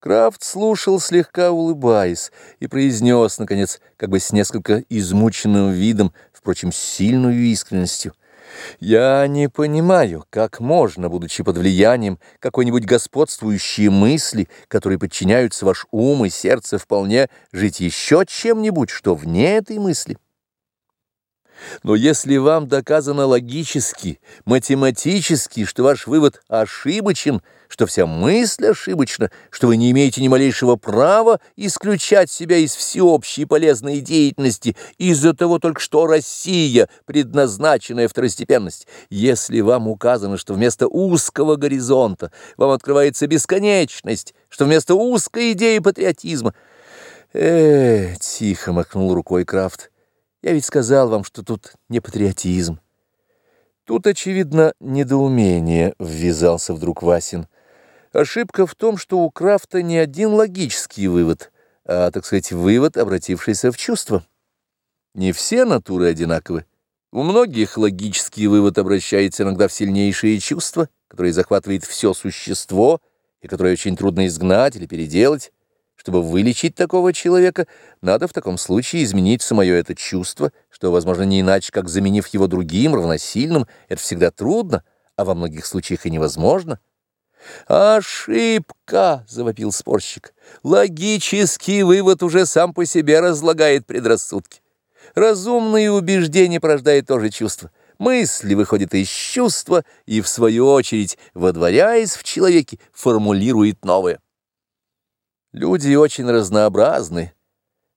Крафт слушал, слегка улыбаясь, и произнес, наконец, как бы с несколько измученным видом, впрочем, с сильной искренностью. «Я не понимаю, как можно, будучи под влиянием какой-нибудь господствующей мысли, которые подчиняются ваш ум и сердце, вполне жить еще чем-нибудь, что вне этой мысли». Но если вам доказано логически, математически, что ваш вывод ошибочен, что вся мысль ошибочна, что вы не имеете ни малейшего права исключать себя из всеобщей полезной деятельности из-за того только, что Россия – предназначенная второстепенность, если вам указано, что вместо узкого горизонта вам открывается бесконечность, что вместо узкой идеи патриотизма – э тихо махнул рукой Крафт. Я ведь сказал вам, что тут не патриотизм. Тут, очевидно, недоумение, ввязался вдруг Васин. Ошибка в том, что у Крафта не один логический вывод, а, так сказать, вывод, обратившийся в чувство. Не все натуры одинаковы. У многих логический вывод обращается иногда в сильнейшие чувства, которые захватывает все существо и которое очень трудно изгнать или переделать. Чтобы вылечить такого человека, надо в таком случае изменить самое это чувство, что, возможно, не иначе, как заменив его другим, равносильным, это всегда трудно, а во многих случаях и невозможно. «Ошибка!» — завопил спорщик. «Логический вывод уже сам по себе разлагает предрассудки. Разумные убеждения порождает тоже чувство. Мысли выходят из чувства и, в свою очередь, водворяясь в человеке, формулирует новое». Люди очень разнообразны.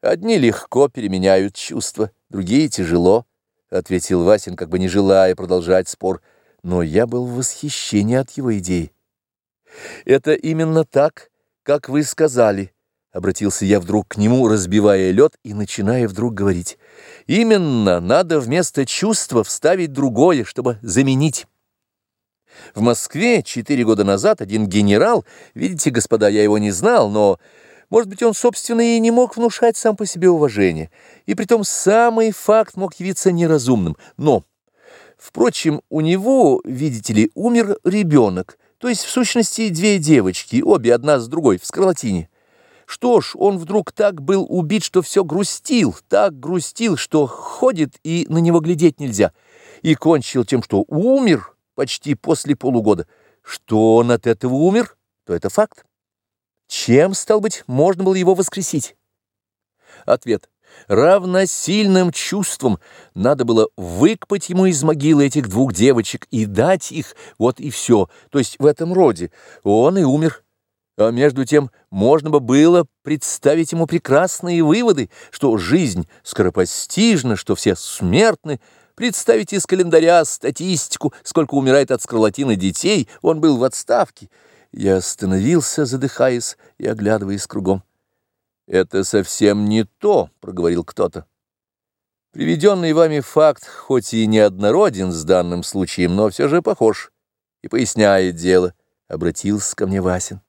Одни легко переменяют чувства, другие тяжело, — ответил Васин, как бы не желая продолжать спор, но я был в восхищении от его идеи. «Это именно так, как вы сказали», — обратился я вдруг к нему, разбивая лед и начиная вдруг говорить. «Именно надо вместо чувства вставить другое, чтобы заменить». В Москве четыре года назад один генерал, видите, господа, я его не знал, но, может быть, он, собственно, и не мог внушать сам по себе уважение, и притом самый факт мог явиться неразумным. Но, впрочем, у него, видите ли, умер ребенок, то есть, в сущности, две девочки, обе одна с другой, в скарлатине. Что ж, он вдруг так был убит, что все грустил, так грустил, что ходит, и на него глядеть нельзя, и кончил тем, что умер, почти после полугода. Что он от этого умер, то это факт. Чем, стал быть, можно было его воскресить? Ответ. Равносильным чувством надо было выкопать ему из могилы этих двух девочек и дать их, вот и все, то есть в этом роде. Он и умер. А между тем можно бы было представить ему прекрасные выводы, что жизнь скоропостижна, что все смертны, Представить из календаря статистику, сколько умирает от скарлатины детей, он был в отставке. Я остановился, задыхаясь и оглядываясь кругом. «Это совсем не то», — проговорил кто-то. Приведенный вами факт, хоть и неоднороден с данным случаем, но все же похож и поясняет дело, — обратился ко мне Васин.